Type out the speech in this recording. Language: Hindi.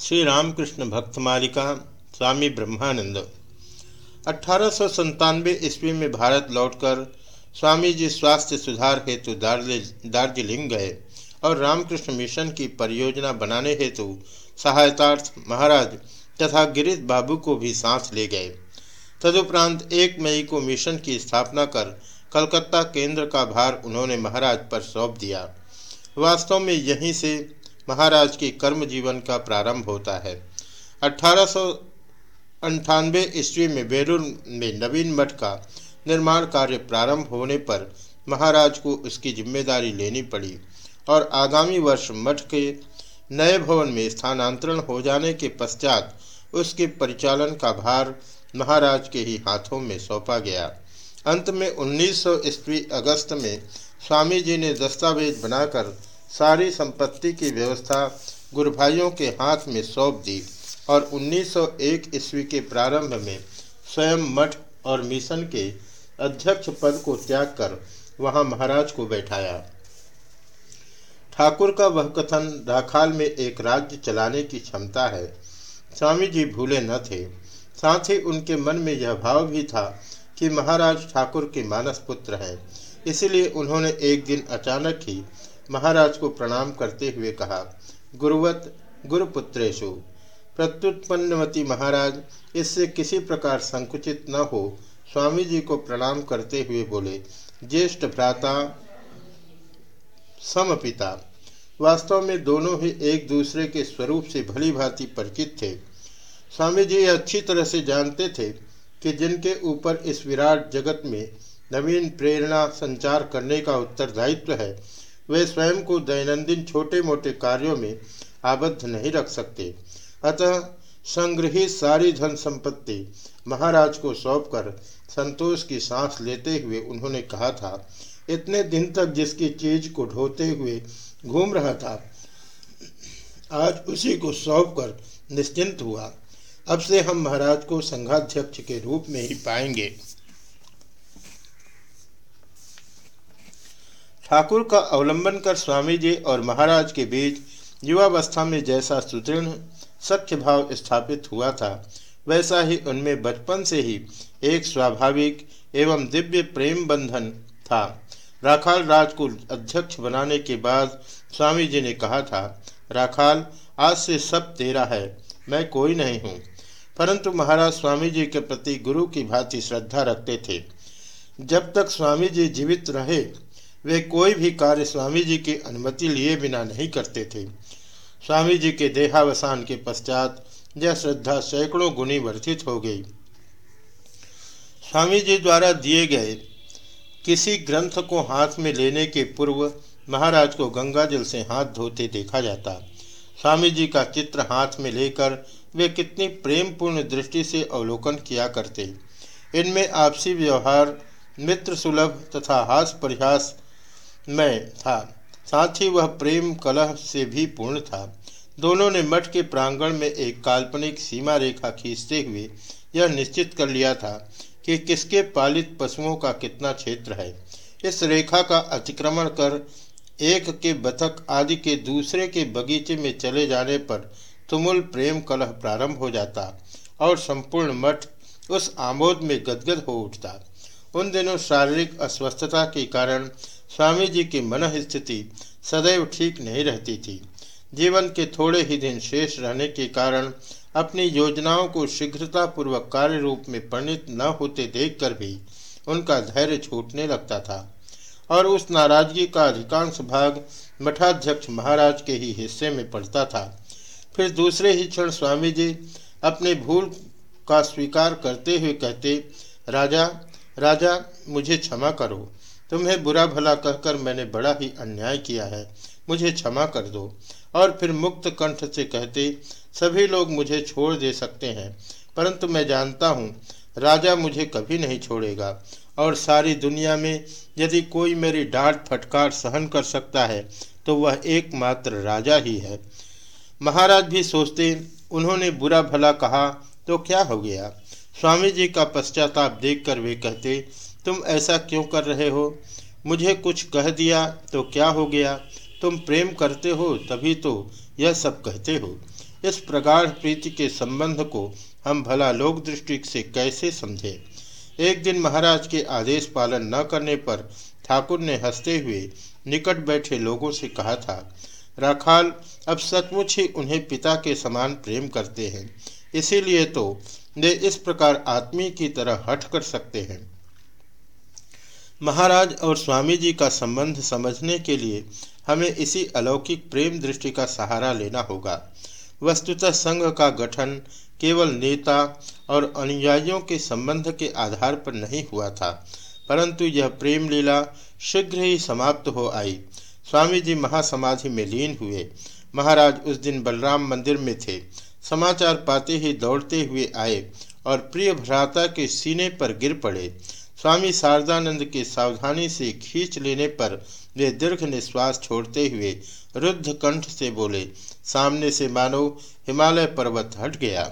श्री रामकृष्ण भक्त मालिका स्वामी ब्रह्मानंद। अठारह ईस्वी में भारत लौटकर स्वामी जी स्वास्थ्य सुधार हेतु दार्जिलिंग गए और रामकृष्ण मिशन की परियोजना बनाने हेतु सहायतार्थ महाराज तथा गिरीश बाबू को भी सांस ले गए। तदुपरांत एक मई को मिशन की स्थापना कर कलकत्ता केंद्र का भार उन्होंने महाराज पर सौंप दिया। वास्तव में यहीं से महाराज के कर्म जीवन का प्रारंभ होता है। अठारह सौ अंठानवे ईस्वी में बेलूर में नवीन मठ का निर्माण कार्य प्रारंभ होने पर महाराज को उसकी ज़िम्मेदारी लेनी पड़ी और आगामी वर्ष मठ के नए भवन में स्थानांतरण हो जाने के पश्चात उसके परिचालन का भार महाराज के ही हाथों में सौंपा गया। अंत में 1900 ईस्वी अगस्त में स्वामी जी ने दस्तावेज़ बनाकर सारी संपत्ति की व्यवस्था गुरु भाइयों के हाथ में सौंप दी और 1901 ईस्वी के प्रारंभ में स्वयं मठ और मिशन के अध्यक्ष पद को त्याग कर वहाँ महाराज को बैठाया। ठाकुर का वह कथन राखाल में एक राज्य चलाने की क्षमता है, स्वामी जी भूले न थे। साथ ही उनके मन में यह भाव भी था कि महाराज ठाकुर के मानस पुत्र हैं, इसलिए उन्होंने एक दिन अचानक ही महाराज को प्रणाम करते हुए कहा, गुरुवत, गुरुपुत्रेशु, प्रत्युत्पन्नवती महाराज, इससे किसी प्रकार संकुचित न हो। स्वामी जी को प्रणाम करते हुए बोले, ज्येष्ठ भ्राता, समपिता, वास्तव में दोनों ही एक दूसरे के स्वरूप से भली भांति परिचित थे। स्वामी जी अच्छी तरह से जानते थे कि जिनके ऊपर इस विराट जगत में नवीन प्रेरणा संचार करने का उत्तरदायित्व है वे स्वयं को दैनंदिन छोटे मोटे कार्यों में आबद्ध नहीं रख सकते। अतः संग्रहित सारी धन संपत्ति महाराज को सौंपकर संतोष की सांस लेते हुए उन्होंने कहा था, इतने दिन तक जिसकी चीज़ को ढोते हुए घूम रहा था, आज उसी को सौंप कर निश्चिंत हुआ। अब से हम महाराज को संघाध्यक्ष के रूप में ही पाएँगे। ठाकुर का अवलंबन कर स्वामी जी और महाराज के बीच युवावस्था में जैसा सुदृढ़ सख्य भाव स्थापित हुआ था, वैसा ही उनमें बचपन से ही एक स्वाभाविक एवं दिव्य प्रेम बंधन था। राखाल राज को अध्यक्ष बनाने के बाद स्वामी जी ने कहा था, राखाल, आज से सब तेरा है, मैं कोई नहीं हूँ। परंतु महाराज स्वामी जी के प्रति गुरु की भांति श्रद्धा रखते थे। जब तक स्वामी जी जीवित रहे वे कोई भी कार्य स्वामी जी की अनुमति लिए बिना नहीं करते थे। स्वामी जी के देहावसान के पश्चात यह श्रद्धा सैकड़ों गुनी वर्धित हो गई। स्वामी जी द्वारा दिए गए किसी ग्रंथ को हाथ में लेने के पूर्व महाराज को गंगा जल से हाथ धोते देखा जाता। स्वामी जी का चित्र हाथ में लेकर वे कितनी प्रेमपूर्ण दृष्टि से अवलोकन किया करते। इनमें आपसी व्यवहार, मित्र सुलभ तथा हास परिहास में था। साथ ही वह प्रेम कलह से भी पूर्ण था। दोनों ने मठ के प्रांगण में एक काल्पनिक सीमा रेखा खींचते हुए यह निश्चित कर लिया था कि किसके पालित पशुओं का कितना क्षेत्र है। इस रेखा का अतिक्रमण कर एक के बतख आदि के दूसरे के बगीचे में चले जाने पर तुमुल प्रेम कलह प्रारंभ हो जाता और संपूर्ण मठ उस आमोद में गदगद हो उठता। उन दिनों शारीरिक अस्वस्थता के कारण स्वामी जी की मन स्थिति सदैव ठीक नहीं रहती थी। जीवन के थोड़े ही दिन शेष रहने के कारण अपनी योजनाओं को शीघ्रतापूर्वक कार्य रूप में परिणित न होते देखकर भी उनका धैर्य छूटने लगता था। और उस नाराज़गी का अधिकांश भाग मठाध्यक्ष महाराज के ही हिस्से में पड़ता था। फिर दूसरे ही क्षण स्वामी जी अपने भूल का स्वीकार करते हुए कहते, राजा राजा, मुझे क्षमा करो। तुम्हें बुरा भला कहकर मैंने बड़ा ही अन्याय किया है, मुझे क्षमा कर दो। और फिर मुक्त कंठ से कहते, सभी लोग मुझे छोड़ दे सकते हैं, परंतु मैं जानता हूँ, राजा मुझे कभी नहीं छोड़ेगा। और सारी दुनिया में यदि कोई मेरी डांट फटकार सहन कर सकता है तो वह एकमात्र राजा ही है। महाराज भी सोचते, उन्होंने बुरा भला कहा तो क्या हो गया? स्वामी जी का पश्चाताप देखकर वे कहते तुम ऐसा क्यों कर रहे हो? मुझे कुछ कह दिया तो क्या हो गया? तुम प्रेम करते हो तभी तो यह सब कहते हो। इस प्रगाढ़ प्रीति के संबंध को हम भला लोक दृष्टि से कैसे समझें? एक दिन महाराज के आदेश पालन न करने पर ठाकुर ने हँसते हुए निकट बैठे लोगों से कहा था, राखाल, अब सचमुच ही उन्हें पिता के समान प्रेम करते हैं। इसीलिए तो वे इस प्रकार आत्मी की तरह हट कर सकते हैं। महाराज और स्वामी जी का संबंध समझने के लिए हमें इसी अलौकिक प्रेम दृष्टि का सहारा लेना होगा। वस्तुतः संघ का गठन केवल नेता और अनुयायियों के संबंध के आधार पर नहीं हुआ था, परंतु यह प्रेम लीला शीघ्र ही समाप्त हो आई। स्वामी जी महासमाधि में लीन हुए। महाराज उस दिन बलराम मंदिर में थे। समाचार पाते ही दौड़ते हुए आए और प्रिय भ्राता के सीने पर गिर पड़े। स्वामी शारदानंद के सावधानी से खींच लेने पर वे दीर्घ निश्वास छोड़ते हुए रुद्ध कंठ से बोले, सामने से मानो हिमालय पर्वत हट गया।